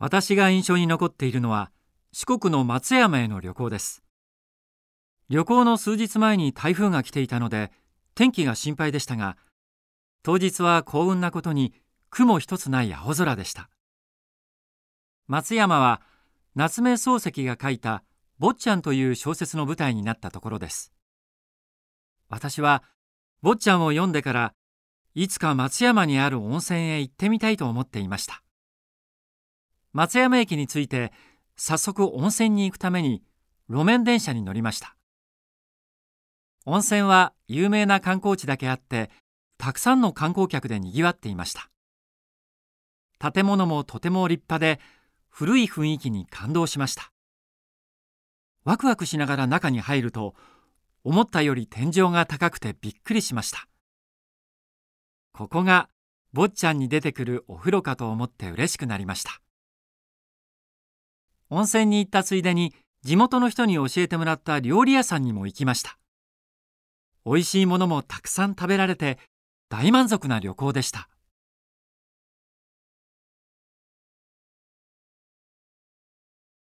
私が印象に残っているのは四国の松山への旅行です。旅行の数日前に台風が来ていたので天気が心配でしたが当日は幸運なことに雲一つない青空でした。松山は夏目漱石が書いた「坊ちゃん」という小説の舞台になったところです。私は坊ちゃんを読んでからいつか松山にある温泉へ行ってみたいと思っていました。松山駅に着いて早速温泉に行くために路面電車に乗りました。温泉は有名な観光地だけあってたくさんの観光客でにぎわっていました。建物もとても立派で古い雰囲気に感動しました。ワクワクしながら中に入ると思ったより天井が高くてびっくりしました。ここが坊ちゃんに出てくるお風呂かと思って嬉しくなりました。温泉に行ったついでに地元の人に教えてもらった料理屋さんにも行きました。美味しいものもたくさん食べられて大満足な旅行でした。